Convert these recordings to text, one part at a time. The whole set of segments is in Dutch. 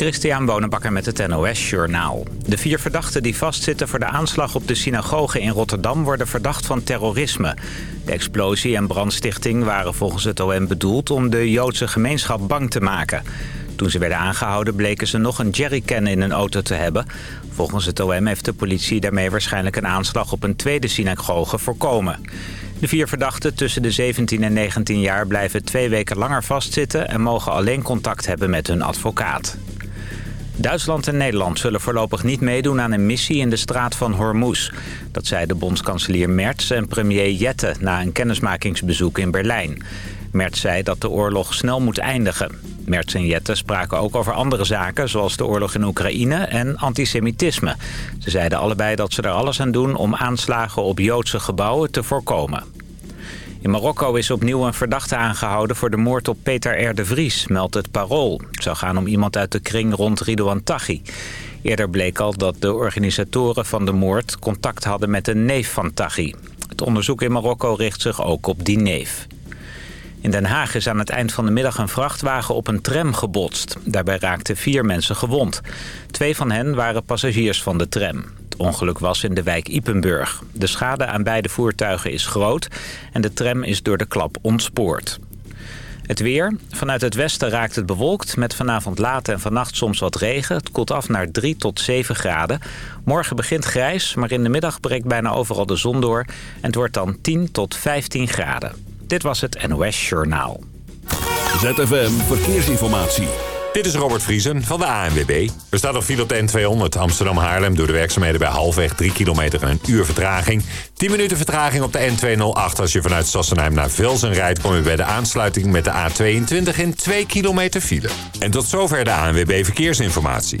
Christian Bonenbakker met het NOS Journaal. De vier verdachten die vastzitten voor de aanslag op de synagoge in Rotterdam... worden verdacht van terrorisme. De explosie en brandstichting waren volgens het OM bedoeld... om de Joodse gemeenschap bang te maken. Toen ze werden aangehouden bleken ze nog een jerrycan in een auto te hebben. Volgens het OM heeft de politie daarmee waarschijnlijk een aanslag op een tweede synagoge voorkomen. De vier verdachten tussen de 17 en 19 jaar blijven twee weken langer vastzitten... en mogen alleen contact hebben met hun advocaat. Duitsland en Nederland zullen voorlopig niet meedoen aan een missie in de straat van Hormuz. Dat zei de bondskanselier Merz en premier Jette na een kennismakingsbezoek in Berlijn. Merz zei dat de oorlog snel moet eindigen. Merz en Jette spraken ook over andere zaken, zoals de oorlog in Oekraïne en antisemitisme. Ze zeiden allebei dat ze er alles aan doen om aanslagen op Joodse gebouwen te voorkomen. In Marokko is opnieuw een verdachte aangehouden voor de moord op Peter R. de Vries, meldt het Parool. Het zou gaan om iemand uit de kring rond Ridouan Taghi. Eerder bleek al dat de organisatoren van de moord contact hadden met een neef van Taghi. Het onderzoek in Marokko richt zich ook op die neef. In Den Haag is aan het eind van de middag een vrachtwagen op een tram gebotst. Daarbij raakten vier mensen gewond. Twee van hen waren passagiers van de tram. Ongeluk was in de wijk Ipenburg. De schade aan beide voertuigen is groot en de tram is door de klap ontspoord. Het weer. Vanuit het westen raakt het bewolkt met vanavond laat en vannacht soms wat regen. Het koelt af naar 3 tot 7 graden. Morgen begint grijs, maar in de middag breekt bijna overal de zon door. En het wordt dan 10 tot 15 graden. Dit was het NOS Journaal. ZFM Verkeersinformatie. Dit is Robert Vriesen van de ANWB. Er staat nog file op de N200 Amsterdam-Haarlem... door de werkzaamheden bij halfweg 3 kilometer en een uur vertraging. 10 minuten vertraging op de N208 als je vanuit Sassenheim naar Velsen rijdt... kom je bij de aansluiting met de A22 in 2 kilometer file. En tot zover de ANWB Verkeersinformatie.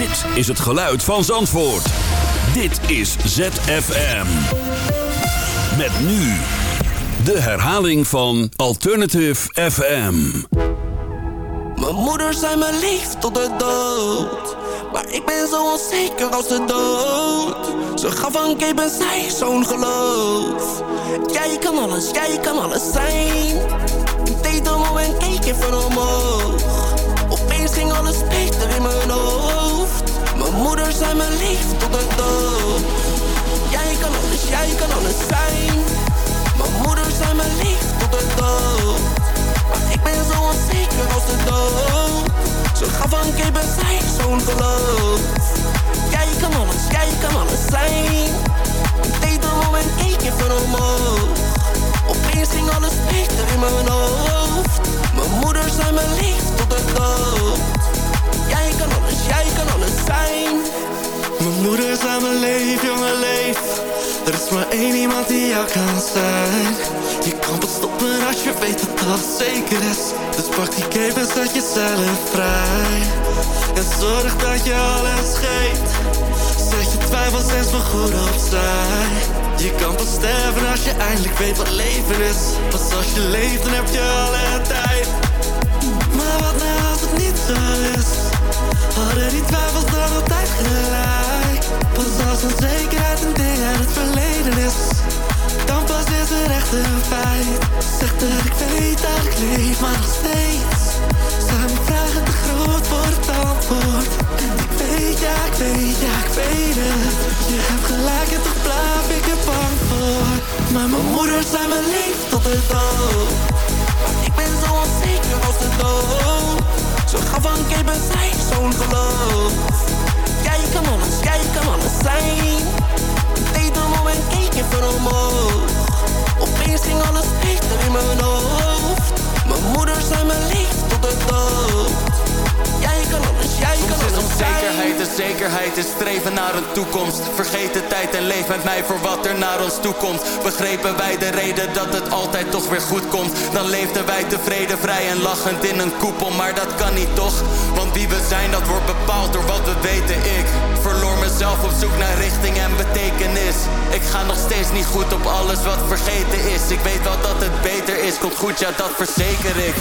Dit is het geluid van Zandvoort. Dit is ZFM. Met nu de herhaling van Alternative FM. Mijn moeder zei me lief tot de dood. Maar ik ben zo onzeker als de dood. Ze gaf een keer en zij zo'n geloof. Jij kan alles, jij kan alles zijn. Ik deed een moment, keek even omhoog. Opeens ging alles beter in mijn hoofd. Moeder zei me lief tot de dood. Jij kan alles, jij kan alles zijn. Mijn moeder zei me lief tot de dood. Maar ik ben zo onzeker als de dood. Ze gaf een keer bij zij zo'n geloof. Jij kan alles, jij kan alles zijn. Ik deed een moment, keek even omhoog. Opeens ging alles beter in mijn hoofd. Mijn moeder zei me lief tot de dood. Jij kan alles, jij kan alles zijn. Mijn moeder zei me leef, jongen leef. Er is maar één iemand die jou kan zijn. Je kan pas stoppen als je weet dat dat zeker is. Dus pak die cape en zet jezelf vrij. En zorg dat je alles geeft. Zet je twijfels eens maar goed opzij. Je kan pas sterven als je eindelijk weet wat leven is. Pas als je leeft, dan heb je alle tijd. Maar wat nou als het niet zo is? Hadden die twijfels dan altijd gelijk? Pas als onzekerheid een ding uit het verleden is. Dan pas is er echt een feit. Zeg dat ik weet dat ik leef, maar nog steeds. Zijn mijn vragen te groot voor het antwoord. Ik weet, ja ik weet, ja ik weet het. Je hebt gelijk en toch blijf ik er bang voor. Maar mijn moeder zei me lief tot de dood. Ik ben zo onzeker als de dood. Ze gaf een keer bij zij zo'n geloof. Jij kan alles, jij kan alles zijn. Deed een moment, keek even omhoog. Opeens ging alles beter in mijn hoofd. Mijn moeder zei me lief tot de dood. Jij kan alles, jij kan alles zijn. onzekerheid de zekerheid is streven naar een toekomst. Vergeet de tijd en leef met mij voor wat er naar ons toe komt. Begrepen wij de reden dat het altijd toch weer goed komt. Dan leefden wij tevreden, vrij en lachend in een koepel. Maar dat kan niet toch? Want wie we zijn, dat wordt bepaald door wat we weten. Ik verloor mezelf op zoek naar richting en betekenis. Ik ga nog steeds niet goed op alles wat vergeten is. Ik weet wel dat het beter is, komt goed, ja dat verzeker ik.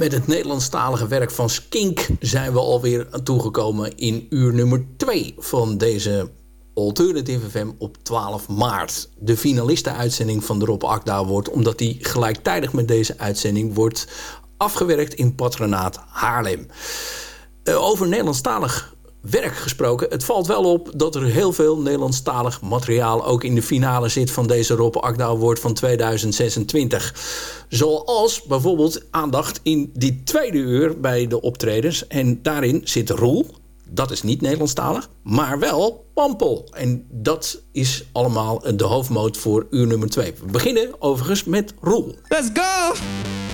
Met het Nederlandstalige werk van Skink zijn we alweer toegekomen in uur nummer 2 van deze Alternative FM op 12 maart. De finalisten-uitzending van de Rob Akda wordt, omdat die gelijktijdig met deze uitzending wordt afgewerkt in patronaat Haarlem. Uh, over Nederlandstalig werk gesproken. Het valt wel op dat er heel veel Nederlandstalig materiaal... ook in de finale zit van deze Rob Akda Award van 2026. Zoals bijvoorbeeld aandacht in die tweede uur bij de optredens. En daarin zit Roel. Dat is niet Nederlandstalig, maar wel Pampel. En dat is allemaal de hoofdmoot voor uur nummer 2. We beginnen overigens met Roel. Let's go!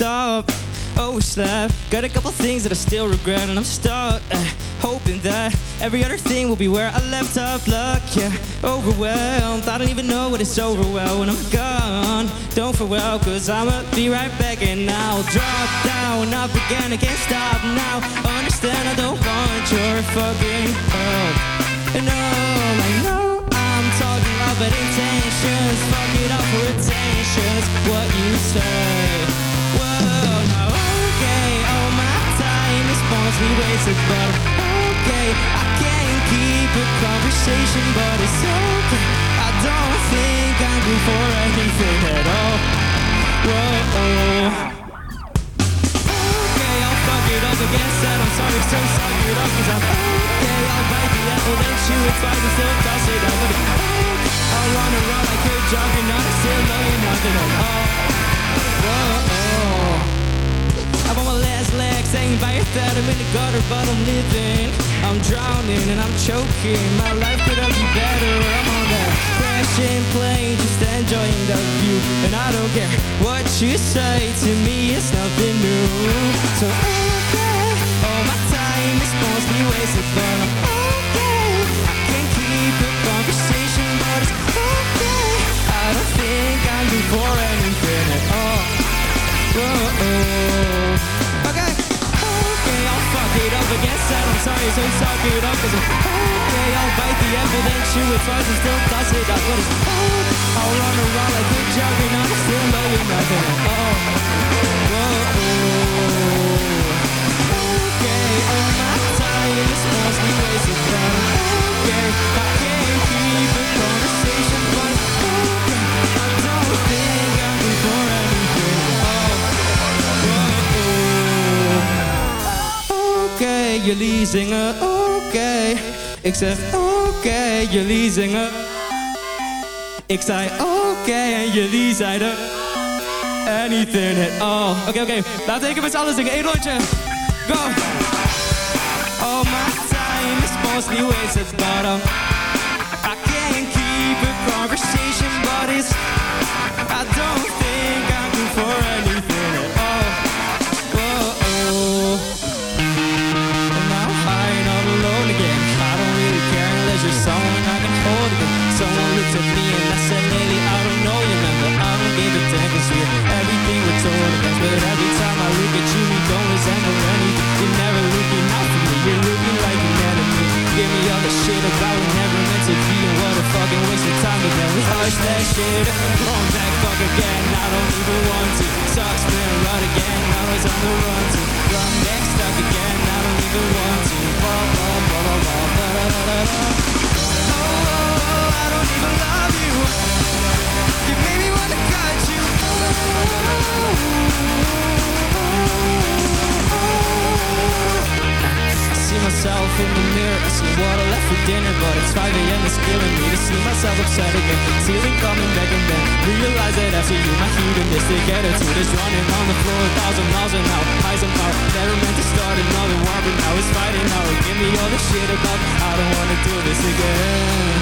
Stop. Oh, slap. Got a couple things that I still regret, and I'm stuck. Uh, hoping that every other thing will be where I left off. Luck, yeah. Overwhelmed. I don't even know what it's over well when I'm gone. Don't farewell, cause I'ma be right back, and I'll drop down. Up again, I can't stop now. Understand, I don't want your fucking help. And I know I'm talking about intentions. Fuck it up for attention. What you say. Mostly wasted But okay, I can't keep a conversation But it's okay, I don't think I'm good for anything at all. Whoa, Okay, I'll fuck it up again Said I'm sorry, so suck it up Cause I'm okay, I'll bite the apple Then chew it twice and still toss it out But okay, I'll third, I'm in the gutter, but I'm living. I'm drowning and I'm choking. My life could have been better. I'm on that crashing plane, just enjoying the view. And I don't care what you say to me, it's nothing new. So okay, all my time is mostly wasted, but I'm okay. I can keep a conversation, but it's okay. I don't think I'm good for anything at all. Whoa. Against that I'm sorry, so suck it up Cause okay, I'll bite the apple Then chew it twice and still toss it up But it's oh, I'll run around like a juggernaut I still know you're nothing. All Whoa, Okay, all my time is mostly wasted But okay, I can't keep a conversation But oké, jullie zingen oké. Ik zeg oké, jullie zingen. Ik zei oké en jullie zeiden anything at all. Oké, oké, laten we even met z'n allen zingen. Eén rondje. Go! All my time is mostly wasted, but um, I can't keep a conversation, but it's later Won't fuck again. I don't even want to. Sucks been run again. I was on the run to. Run back stuck again. I don't even want to. Blah blah blah blah blah da da da da. Oh, oh, I don't even love you. You made me wanna cut you. oh, see myself in the mirror. I see what I left for dinner But it's 5 a.m. It's killing me to see myself upset again. Ceiling coming back and then Realize that after you my hedonistic attitude is running on the floor A thousand miles an hour Highs and low Never meant to start another war But now it's fighting hour Give me all the shit about I don't wanna do this again.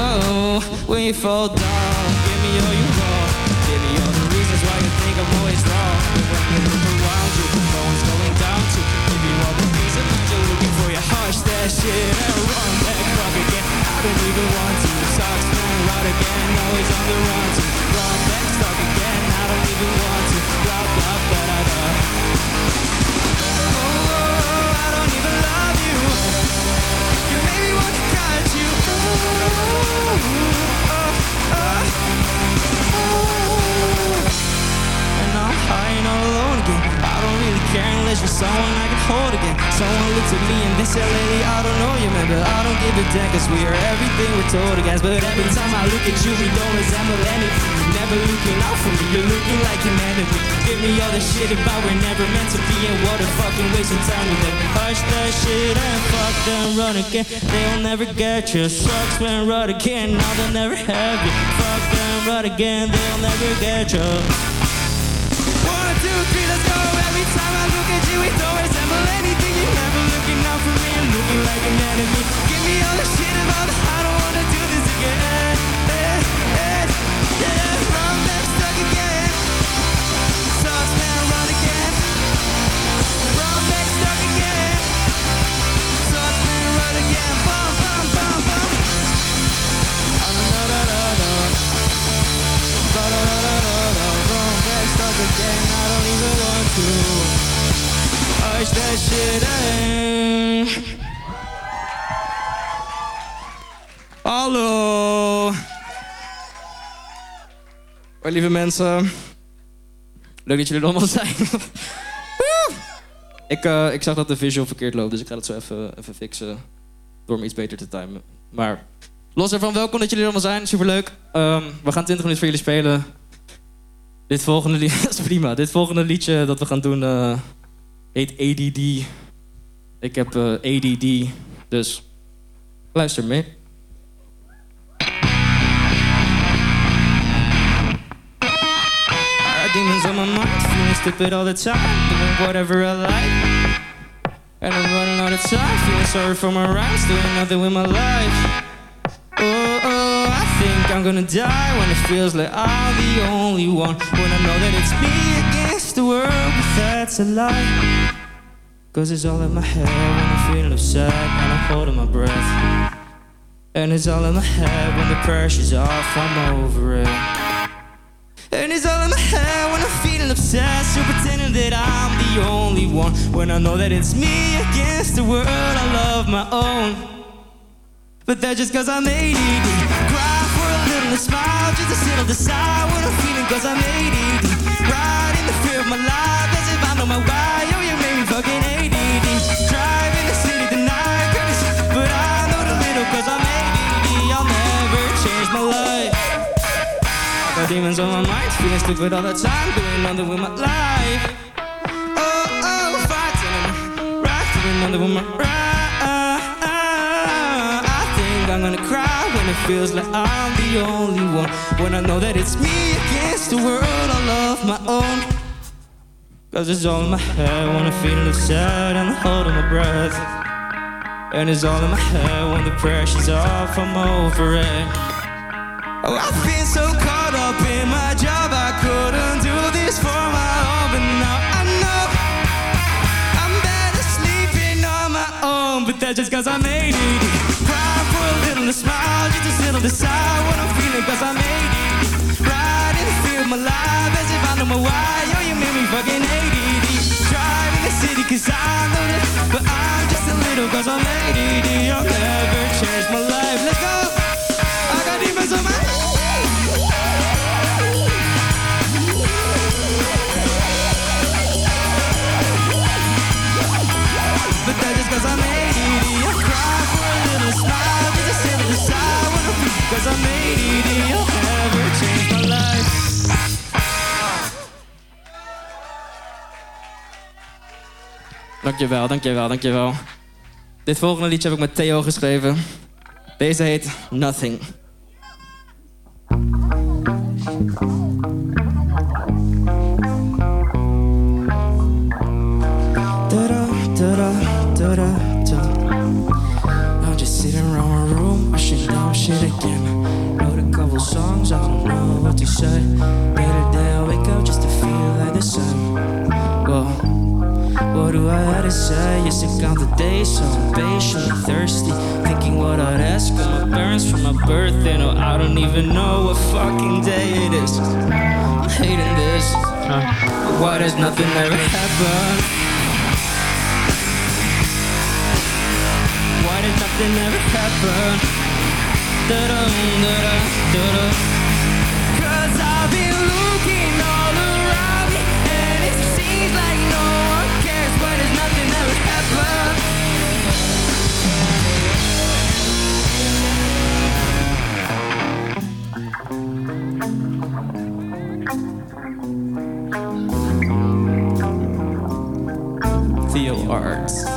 Oh, when you fall down Give me all you want. Give me all the reasons why you think I'm always wrong. But when you look around you No one's going down to Give you all the reasons. You that shit and run back fuck again. I don't even want to. Socks man, right again, always on the run to run back stuck again. I don't even want to. Blah blah blah da da. Oh, I don't even love you. You made me want to cut you. Oh, oh, oh. And I'm high and alone don't really care unless you're someone I can hold again. Someone looks at me and they say, lately, I don't know you, man, but I don't give a damn, cause we are everything we're told against. But every time I look at you, we don't resemble anything. Never looking out for me, you're looking like an enemy. Give me all the shit about we're never meant to be, and what a fucking waste of time with them. Hush that shit and fuck them, run again. They'll never get you. Sucks when run again, now they'll never have you. Fuck them, run again, they'll never get you. Two, three, let's go. Every time I look at you, it don't resemble anything. You're never looking out for me, I'm looking like an enemy. Give me all the shit about it. I don't That shit in. Hallo. Hoi lieve mensen. Leuk dat jullie er allemaal zijn. Ik, eh, ik zag dat de visual verkeerd loopt, dus ik ga dat zo even, even fixen. Door me iets beter te timen. Maar los ervan, welkom dat jullie er allemaal zijn. Superleuk. Ehm, we gaan 20 minuten voor jullie spelen. Dit volgende liedje, is prima. Dit volgende liedje dat we gaan doen eh, heet ADD. Ik heb eh, ADD, dus luister mee. Demons on my mind, feeling stupid all the time, doing whatever I like. And I'm running out of time, feeling sorry for my rhymes, doing nothing with my life. Oh, oh, I think I'm gonna die when it feels like I'm the only one. When I know that it's me against the world, but that's a lie. Cause it's all in my head when I'm feeling upset and I'm holding my breath. And it's all in my head when the pressure's off, I'm over it. And it's all in my head when I'm feeling obsessed. You're pretending that I'm the only one. When I know that it's me against the world, I love my own. But that's just cause I'm ADD. Cry for a little smile just to sit on the side what I'm feeling cause I'm ADD. Right in my life as if I my why. Yo, you me ADD. Driving the city tonight. But I know the little cause I'm ADD. I'll never change my life. Got demons on my mind, feeling stupid all the time, doing nothing with my life. Oh, oh, fighting, right, doing nothing with my right. I think I'm gonna cry when it feels like I'm the only one. When I know that it's me against the world, I love my own. Cause it's all in my head when I'm feeling sad and I'm holding my breath. And it's all in my head when the pressure's off, I'm over it. Oh, I've been so caught up in my job, I couldn't do this for my own. But now I know I'm better sleeping on my own. But that's just cause I made it. Cry for a little and smile, just on the side what I'm feeling cause ADD. Right in the field of my life, as if I know my why. Made me fucking ADD. Driving the city cause I know that, but I'm just a little cause I'm ADD. I'll never change my life. Let's go. I got demons on my But that's just cause I'm ADD I cry for a little smile Just to sit on the side when I'm free Cause I'm ADD Dankjewel, dankjewel, dankjewel. Dit volgende liedje heb ik met Theo geschreven. Deze heet Nothing. I'm just sitting around my room, I should know shit again. Wrote a couple songs, I don't know what to say. Do I have to say? Used to count the days, so impatient and thirsty. Thinking what I'd ask of my parents for my birthday. No, I don't even know what fucking day it is. I'm hating this. Huh? Why does nothing ever happen? Why does nothing ever happen? Da-da, da-da, da-da. cards.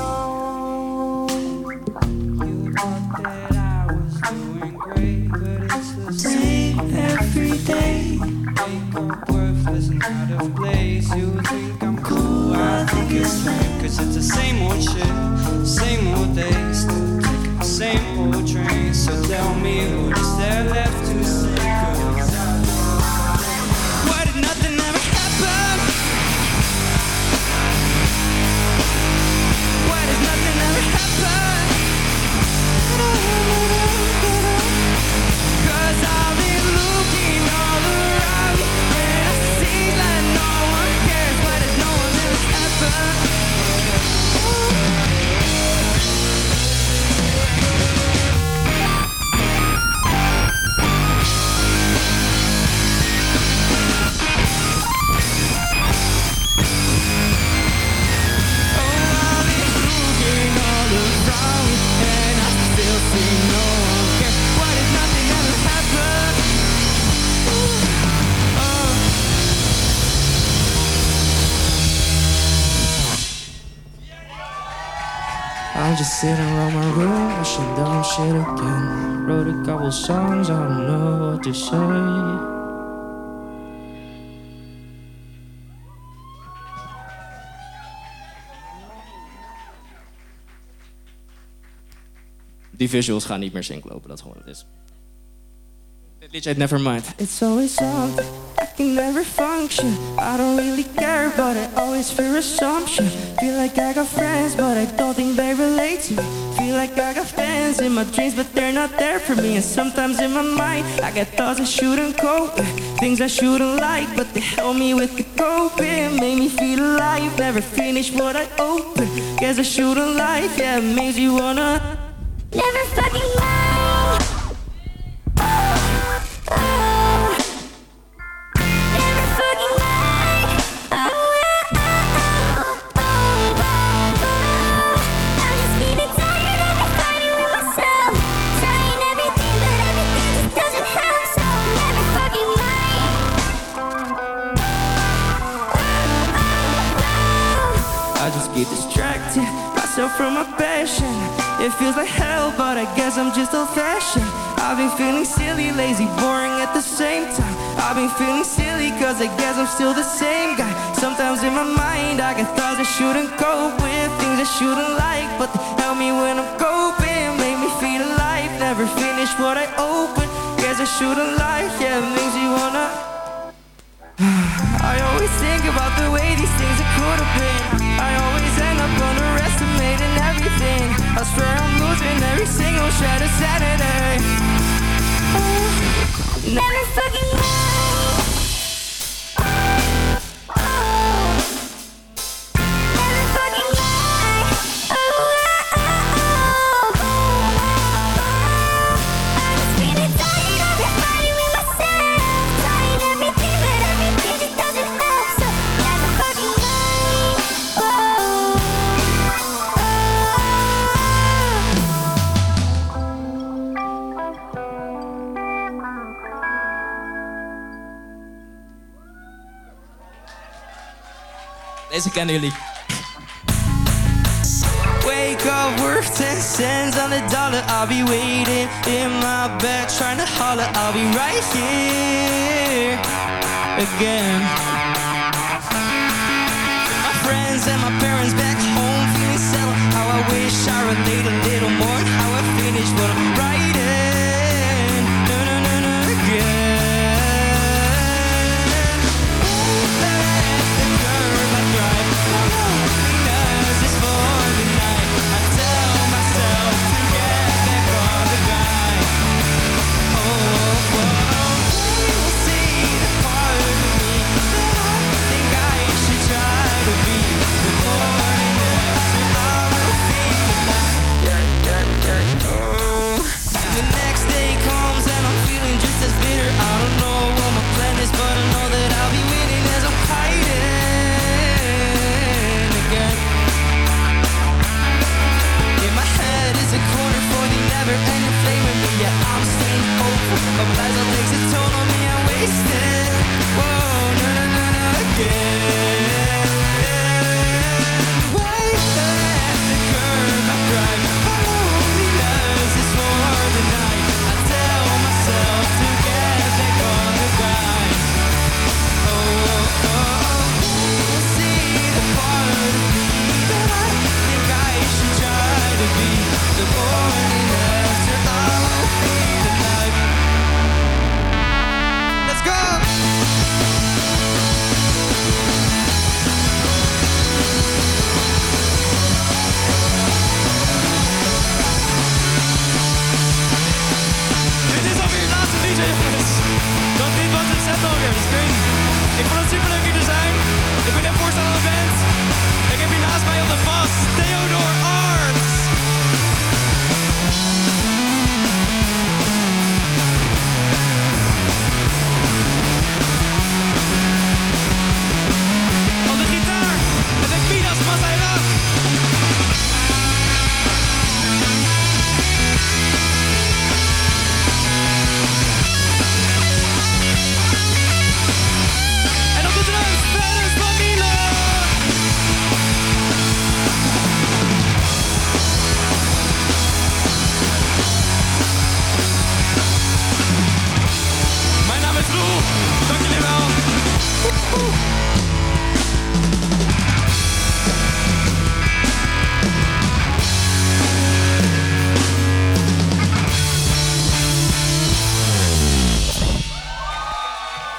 Songs, I don't know what to say. Die visuals gaan niet meer sync lopen, dat is gewoon wat het is. Dit liedje heet Nevermind. It's always something, I can never function. I don't really care, but I always fear assumption. Feel like I got friends, but I don't think they relate to me. Feel like I got fans in my dreams, but they're not there for me. And sometimes in my mind, I get thoughts I shouldn't cope with. Things I shouldn't like, but they help me with the coping. Make me feel alive, never finish what I open. Guess I shouldn't lie, yeah, it makes you wanna. Never fucking lie. Never get distracted myself from my passion. It feels like hell, but I guess I'm just old fashioned. I've been feeling silly, lazy, boring at the same time. I've been feeling silly, cause I guess I'm still the same guy. Sometimes in my mind, I get thoughts I shouldn't cope with, things I shouldn't like, but they help me when I'm coping. Make me feel alive, never finish what I open. Guess I shouldn't lie, yeah, it makes you wanna. I always think about the way these things could have been. I always end up underestimating everything. I swear I'm losing every single shred of Saturday. Oh, never fucking lie. Deze kennen jullie. Wake up, worth 10 cents on the dollar. I'll be waiting in my bed, trying to holler. I'll be right here again. My friends and my parents back home feeling settled. How I wish I relate a little more. How I finish what I'm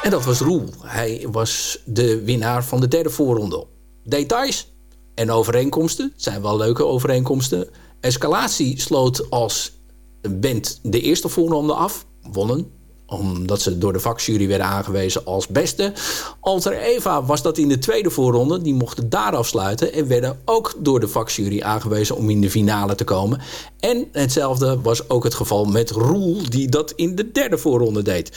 En dat was Roel. Hij was de winnaar van de derde voorronde. Details en overeenkomsten zijn wel leuke overeenkomsten. Escalatie sloot als band de eerste voorronde af. Wonnen omdat ze door de vakjury werden aangewezen als beste. Alter Eva was dat in de tweede voorronde. Die mochten daar afsluiten. En werden ook door de vakjury aangewezen om in de finale te komen. En hetzelfde was ook het geval met Roel. Die dat in de derde voorronde deed.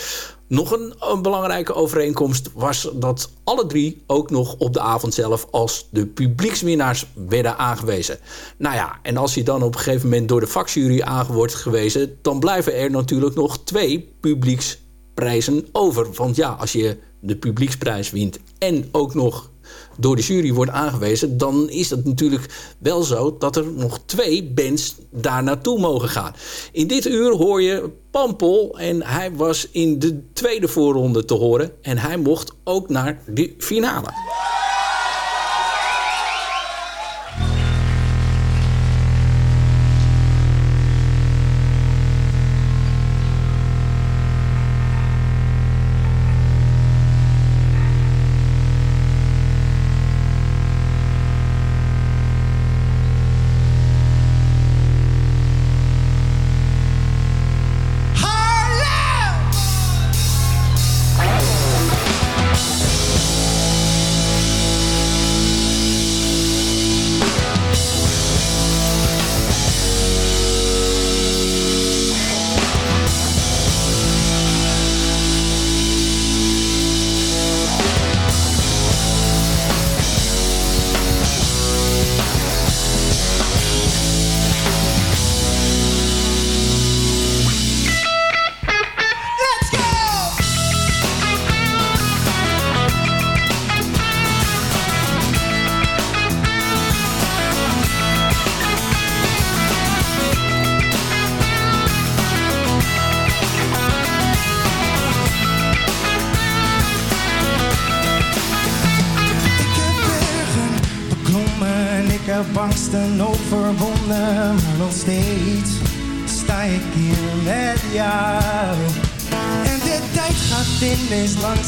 Nog een, belangrijke overeenkomst was dat alle drie ook nog op de avond zelf als de publiekswinnaars werden aangewezen. Nou ja, en als je dan op een gegeven moment door de vakjury aan wordt gewezen, dan blijven er natuurlijk nog twee publieksprijzen over. Want ja, als je de publieksprijs wint en ook nog door de jury wordt aangewezen... dan is het natuurlijk wel zo dat er nog twee bands daar naartoe mogen gaan. In dit uur hoor je Pampel en hij was in de tweede voorronde te horen... en hij mocht ook naar de finale.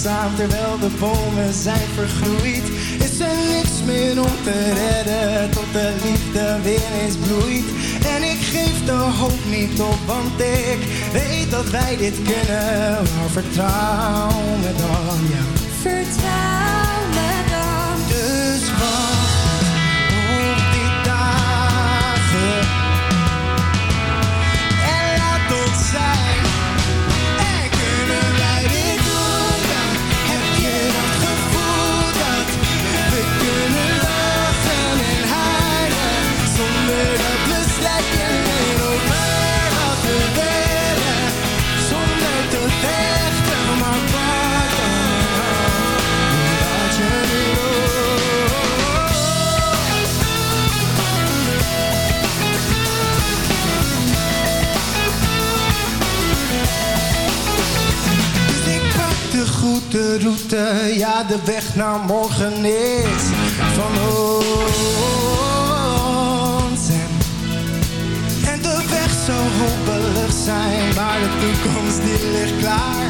Langzaam, terwijl de bomen zijn vergroeid. Is er niks meer om te redden, tot de liefde weer eens bloeit. En ik geef de hoop niet op, want ik weet dat wij dit kunnen. Maar vertrouw me dan, ja. Vertrouw goede route, ja de weg naar morgen is van ons. En, de weg zou hopeloos zijn, maar de toekomst die ligt klaar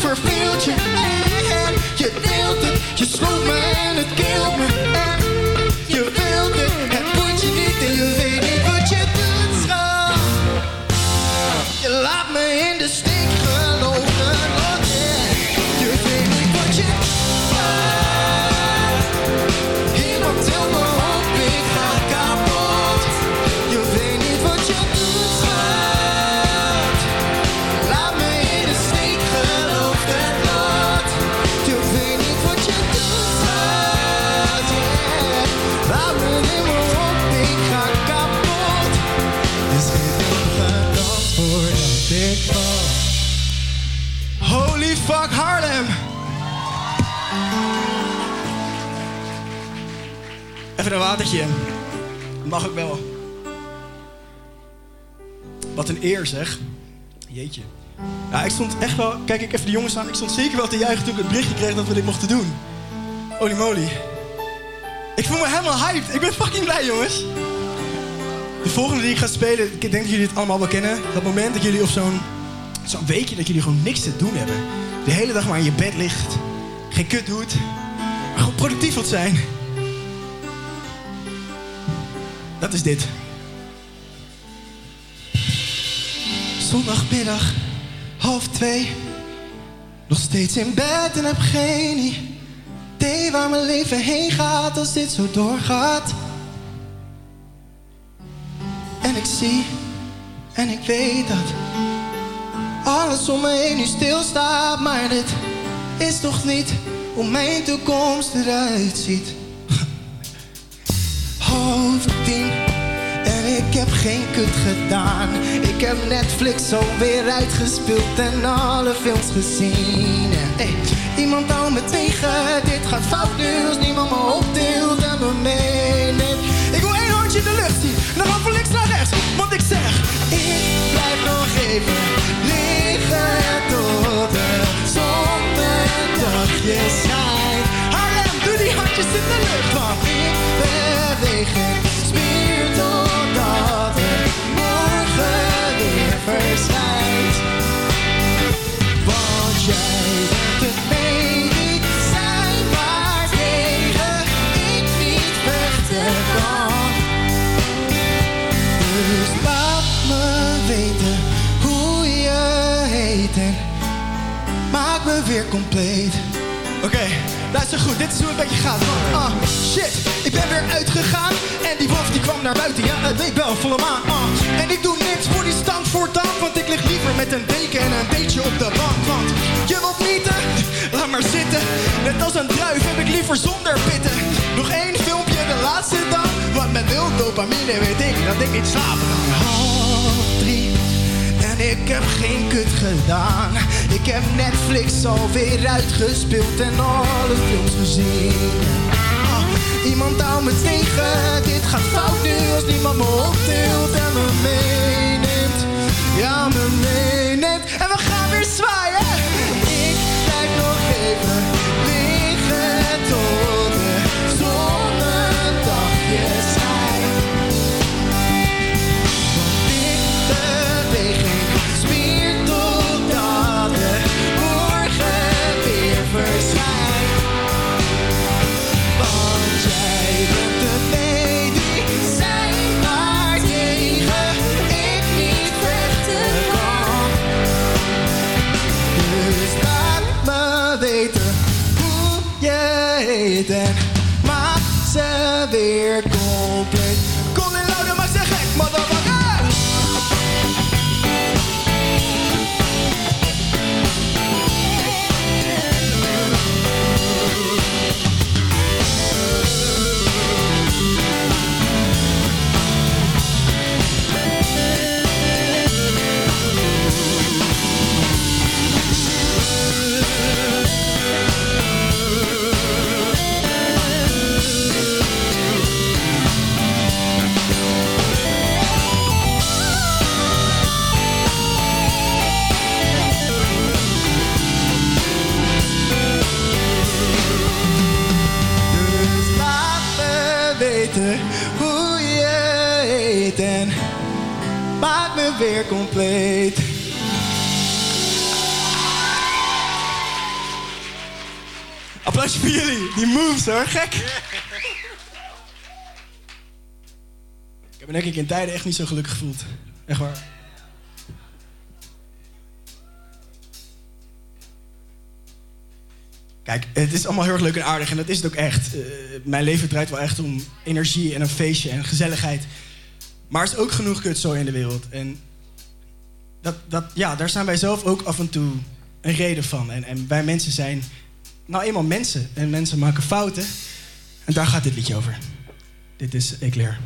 verveelt je. En je deelt het, je sloeg me Watertje. Mag ik wel. Wat een eer zeg. Jeetje. Ja, ik stond echt wel... Kijk ik even de jongens aan. Ik stond zeker wel te juichen toen ik het berichtje kreeg dat we dit mochten doen. Holy moly. Ik voel me helemaal hyped. Ik ben fucking blij, jongens. De volgende die ik ga spelen, ik denk dat jullie het allemaal wel kennen. Dat moment dat jullie op zo'n zo'n weekje dat jullie gewoon niks te doen hebben. De hele dag maar in je bed ligt. Geen kut doet. Maar gewoon productief wilt zijn. Dat is dit. Zondagmiddag, half twee. Nog steeds in bed en heb geen idee waar mijn leven heen gaat als dit zo doorgaat. En ik zie en ik weet dat alles om me heen nu stilstaat. Maar dit is toch niet hoe mijn toekomst eruit ziet. Half tien en ik heb geen kut gedaan. Ik heb Netflix alweer uitgespeeld en alle films gezien. En, hey, iemand houdt me tegen, dit gaat fout nu als niemand me optilt en me meeneemt. Ik wil één handje in de lucht zien, dan gaan van links naar rechts. Want ik zeg, ik blijf nog even liggen tot de zon dagje schijnt. Harlem, doe die handjes in de lucht, want ik beweeg geen spier totdat het morgen weer verschijnt. Want jij bent het medicijn waartegen ik niet vechten kan. Dus laat me weten hoe je heet en maak me weer compleet. Oké, luister goed, dit is hoe het een beetje gaat. Ah, shit, ik ben weer uitgegaan en die wolf die kwam naar buiten. Ja, het weet wel, volle maan. Ah. En ik doe niks voor die stand voortaan, want ik lig liever met een deken en een beetje op de bank. Want je wilt nieten, laat maar zitten. Net als een druif heb ik liever zonder pitten. Nog één filmpje, de laatste dag. Want met nul dopamine weet ik dat ik niet slapen kan. Half drie. En ik heb geen kut gedaan. Ik heb Netflix alweer uitgespeeld en alle films gezien. Iemand houdt me tegen, dit gaat fout nu als niemand me optilt en me meeneemt. Ja, me meeneemt. En we gaan weer zwaaien. Weer compleet. Applausje voor jullie, die moves hoor, gek. Ik heb me denk ik in tijden echt niet zo gelukkig gevoeld. Echt waar. Kijk, het is allemaal heel erg leuk en aardig en dat is het ook echt. Eh, mijn leven draait wel echt om energie en een feestje en gezelligheid. Maar er is ook genoeg kutzooi in de wereld. En dat, dat, ja, daar zijn wij zelf ook af en toe een reden van. En, en wij mensen zijn nou eenmaal mensen. En mensen maken fouten. En daar gaat dit liedje over. Dit is Eclair.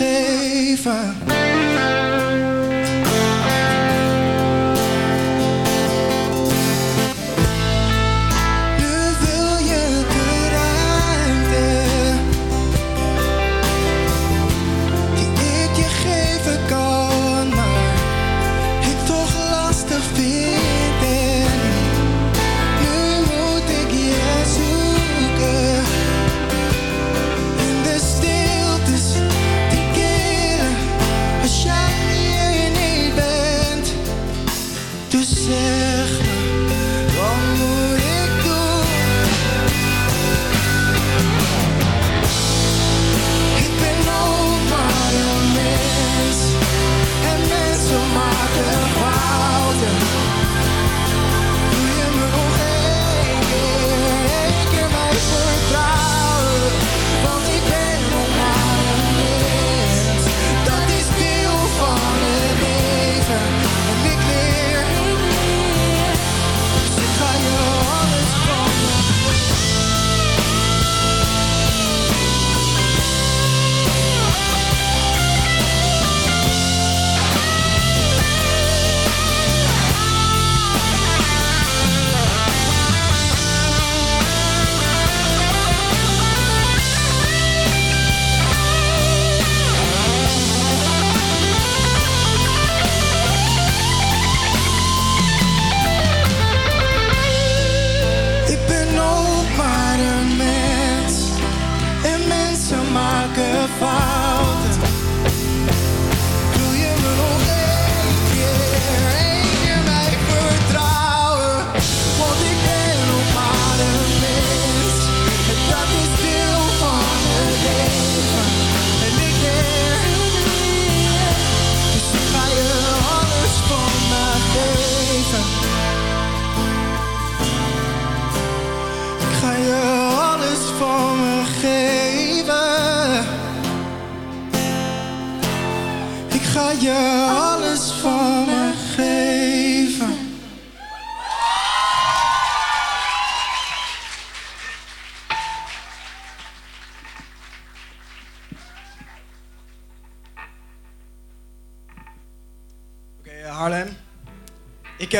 Geven.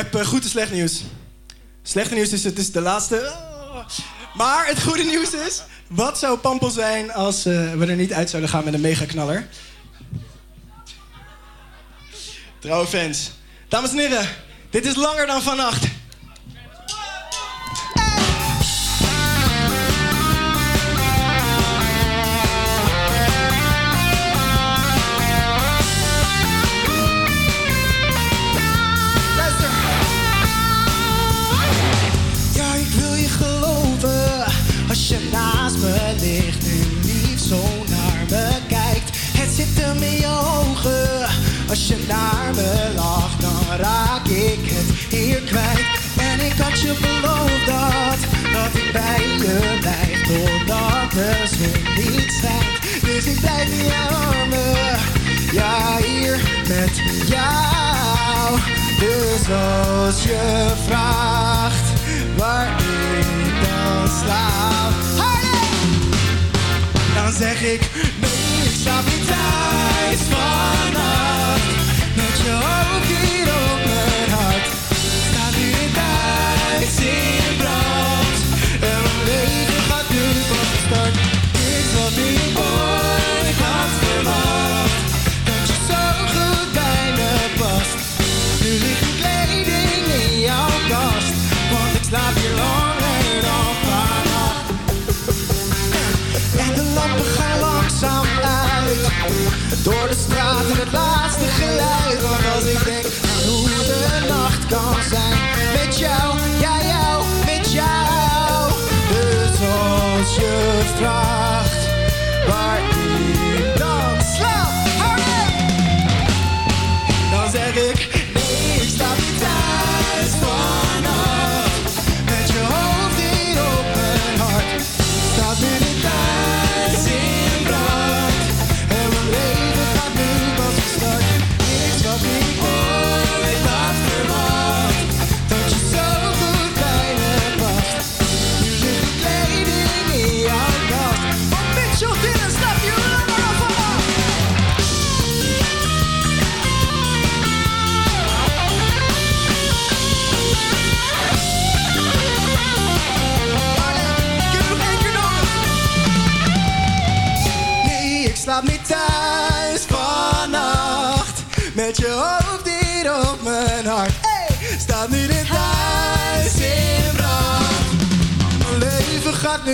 Heb eh, goed en slecht nieuws. Slechte nieuws is, het is de laatste. Maar het goede nieuws is, wat zou Pampel zijn als eh, we er niet uit zouden gaan met een megaknaller? Trouwe fans. Dames en heren, dit is langer dan vannacht. Je beloofd dat, dat ik bij je blijf totdat de zon niet schijnt. Dus ik blijf in je armen, ja hier met jou. Dus als je vraagt waar ik dan slaap, dan zeg ik nee, ik slaap niet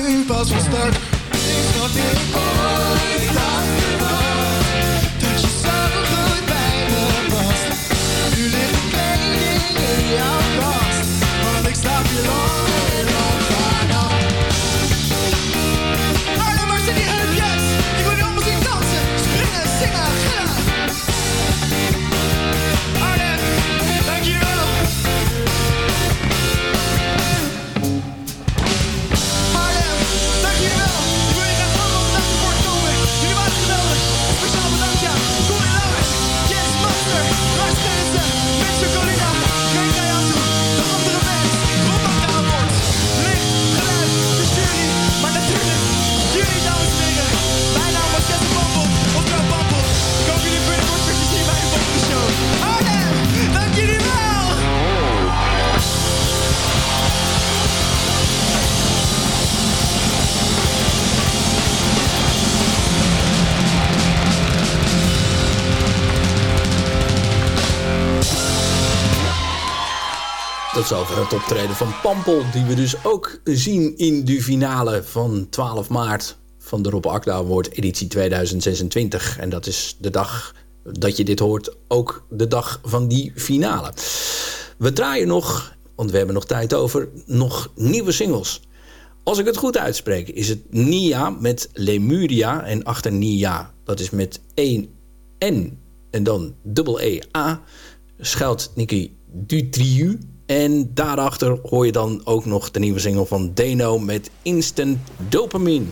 nu pas van start. Niks wat ik ooit had verwacht. Tot zover het optreden van Pampel, die we dus ook zien in de finale van 12 maart van de Rob Akda Award editie 2026. En dat is de dag dat je dit hoort, ook de dag van die finale. We draaien nog, want we hebben nog tijd over, nog nieuwe singles. Als ik het goed uitspreek, is het Nia met Lemuria en achter Nia, dat is met 1 N en dan dubbel E A, schuilt Nicky Dutrieu. En daarachter hoor je dan ook nog de nieuwe single van Deno met Instant Dopamine.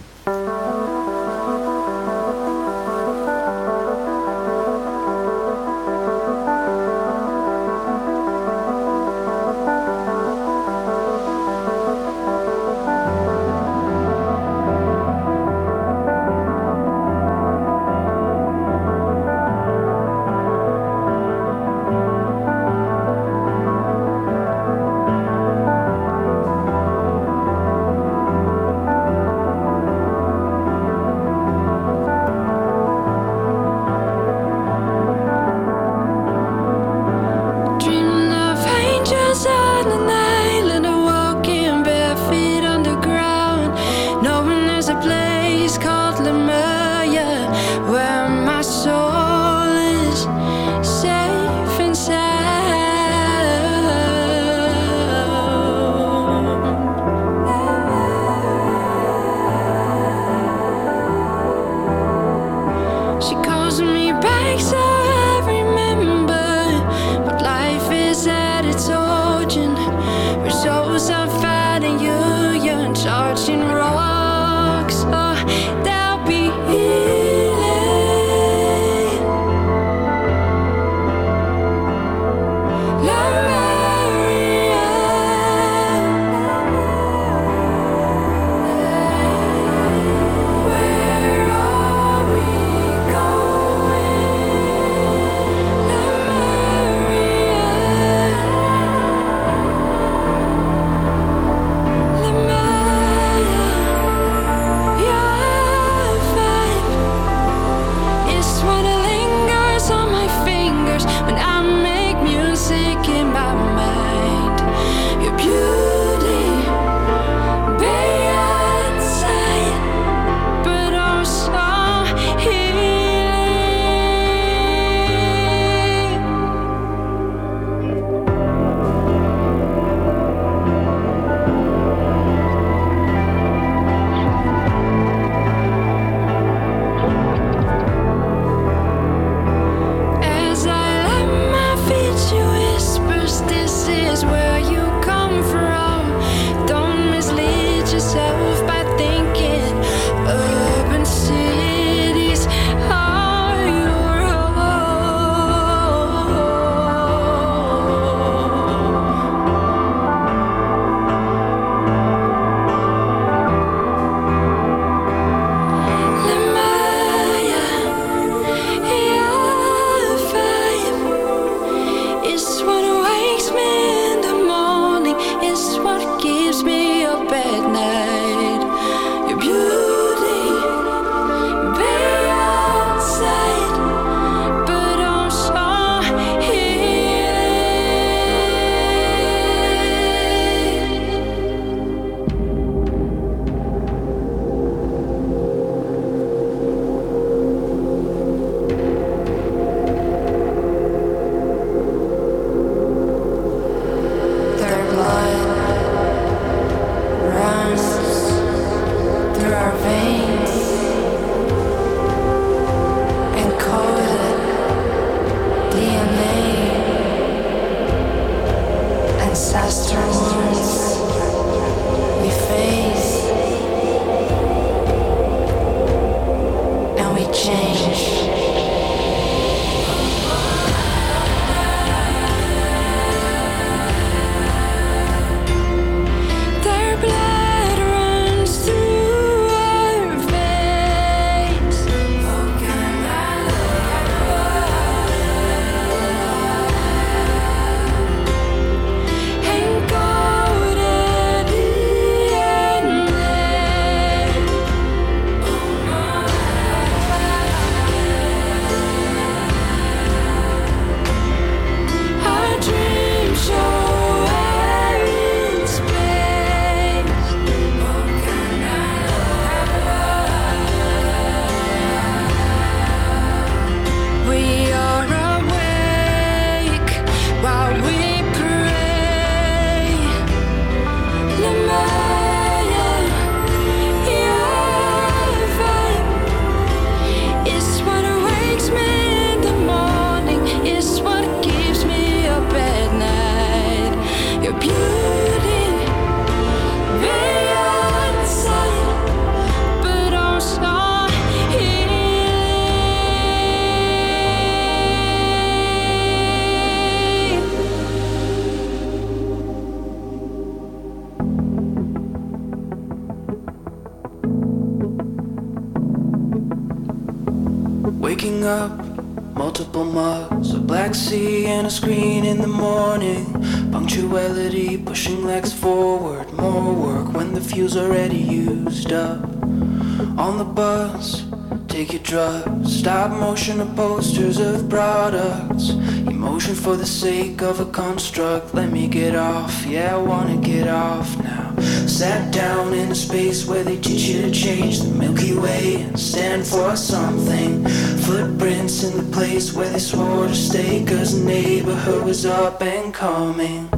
the sake of a construct, let me get off. Yeah, I wanna get off now. Sat down in a space where they teach you to change the Milky Way and stand for something. Footprints in the place where they swore to stay, cause the neighborhood was up and coming.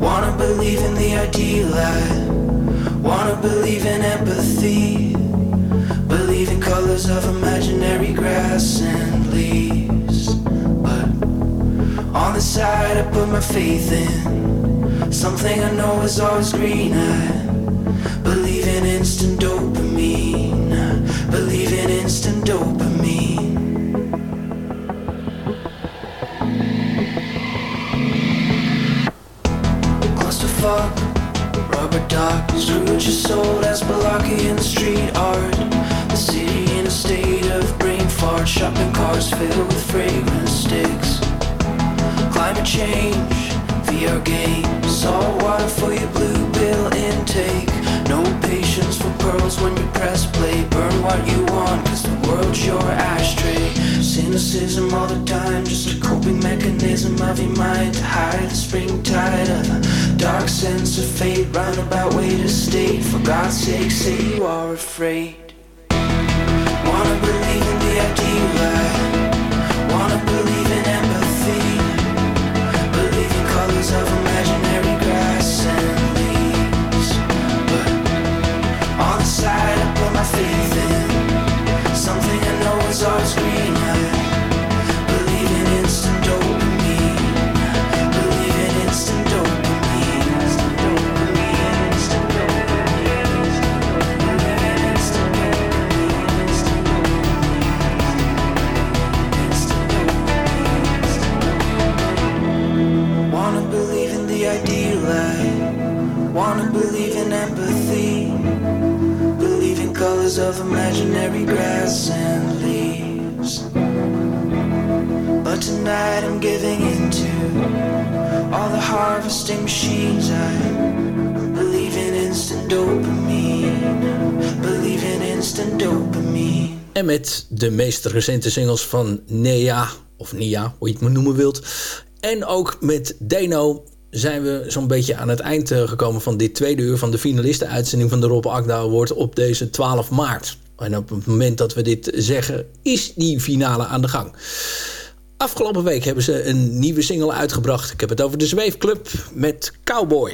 Wanna believe in the ideal, I wanna believe in empathy. Believe in colors of imaginary grass and leaves. On the side, I put my faith in something I know is always green. I believe in instant dopamine. Believe in instant dopamine. Clusterfuck, rubber duck, Scrooge is sold as Balakian street art. The city in a state of brain fart, shopping carts filled with fragrance sticks. Climate change, VR games, salt water for your blue bill intake. No patience for pearls when you press play. Burn what you want, cause the world's your ashtray. Cynicism all the time, just a coping mechanism of your mind to hide the spring tide of a dark sense of fate. Roundabout way to state, for God's sake, say you are afraid. Wanna believe in the ideal life, of a man in of imaginary grass and leaves. But tonight I'm giving into all the harvesting machines. I believe in instant dopamine. Believe in instant dopamine. En met de meest recente singles van Nea, of Nia, hoe je het maar noemen wilt. En ook met Deno zijn we zo'n beetje aan het eind eh, gekomen van dit tweede uur van de finalisten-uitzending van de Rob Akda Award op deze 12 maart. En op het moment dat we dit zeggen, is die finale aan de gang. Afgelopen week hebben ze een nieuwe single uitgebracht. Ik heb het over de Zweefclub met Cowboy.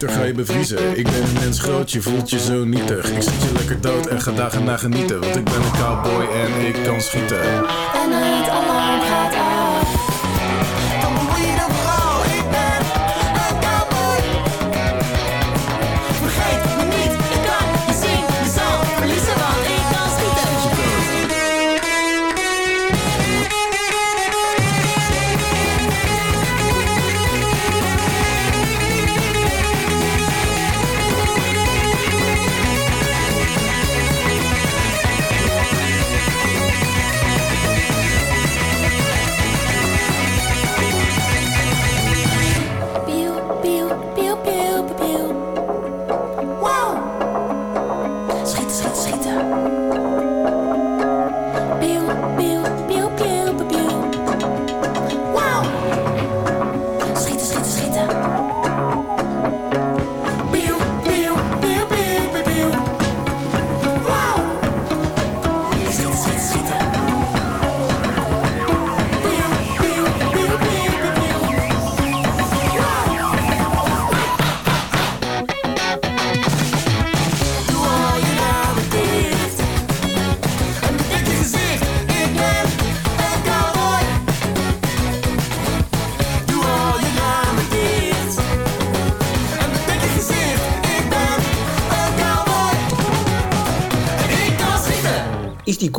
Beter ga je bevriezen. Ik ben een mens groot, je voelt je zo nietig. Ik zet je lekker dood en ga dagen na genieten. Want ik ben een cowboy en ik kan schieten. En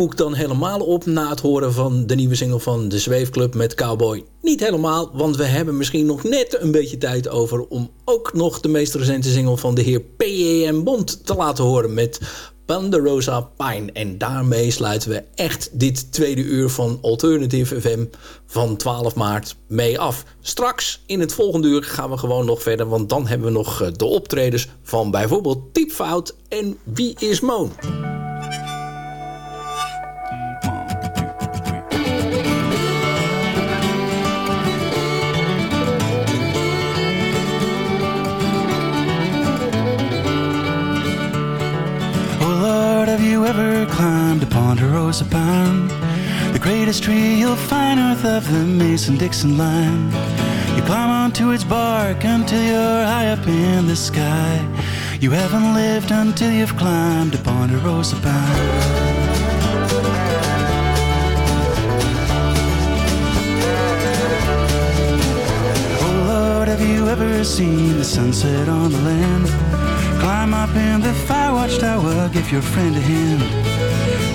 koek dan helemaal op na het horen van de nieuwe single van de Zweefclub met Cowboy? Niet helemaal, want we hebben misschien nog net een beetje tijd over om ook nog de meest recente single van de heer P.E.M. Bond te laten horen met Ponderosa Pine. En daarmee sluiten we echt dit tweede uur van Alternative FM van 12 maart mee af. Straks in het volgende uur gaan we gewoon nog verder, want dan hebben we nog eh, de optredens van bijvoorbeeld Typfout en Wie is Moon. You ever climbed a ponderosa pine? The greatest tree you'll find north of the Mason-Dixon line. You climb onto its bark until you're high up in the sky. You haven't lived until you've climbed upon a ponderosa pine. Oh Lord, have you ever seen the sunset on the land? Climb up in the fire watchtower, give your friend a hand.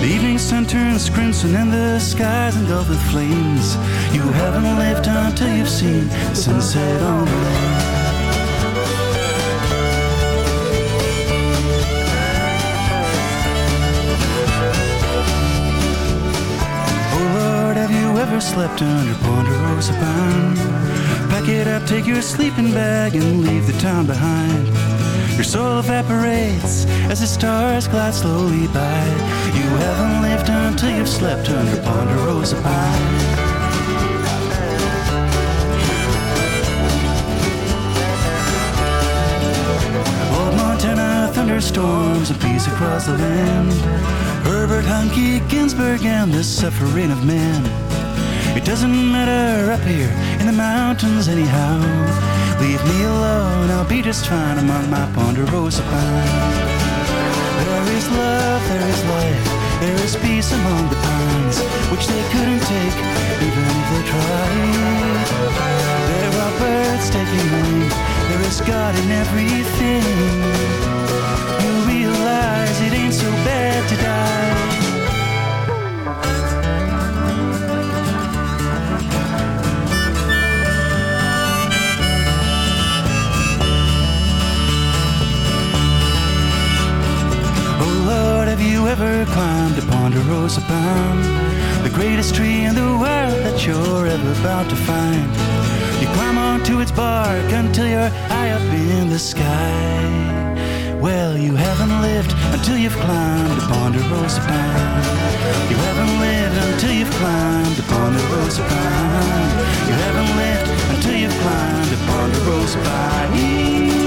The evening sun turns crimson and the sky's engulfed with flames. You haven't lived until you've seen sunset on the land. Oh Lord, have you ever slept under Ponderosa Pine? Pack it up, take your sleeping bag, and leave the town behind. Your soul evaporates as the stars glide slowly by. You haven't lived until you've slept under Ponderosa Pine. Old Montana thunderstorms and peace across the land. Herbert Hunky Ginsburg and the suffering of man. It doesn't matter up here in the mountains anyhow. Leave me alone, I'll be just fine among my ponderosa pines. There is love, there is life, there is peace among the pines, which they couldn't take even if they tried. There are birds taking wing, there is God in everything. You realize it ain't so bad to die. Ever climbed a ponderosa pine? The greatest tree in the world that you're ever about to find. You climb onto its bark until you're high up in the sky. Well, you haven't lived until you've climbed a ponderosa pine. You haven't lived until you've climbed a ponderosa pine. You haven't lived until you've climbed a ponderosa pine.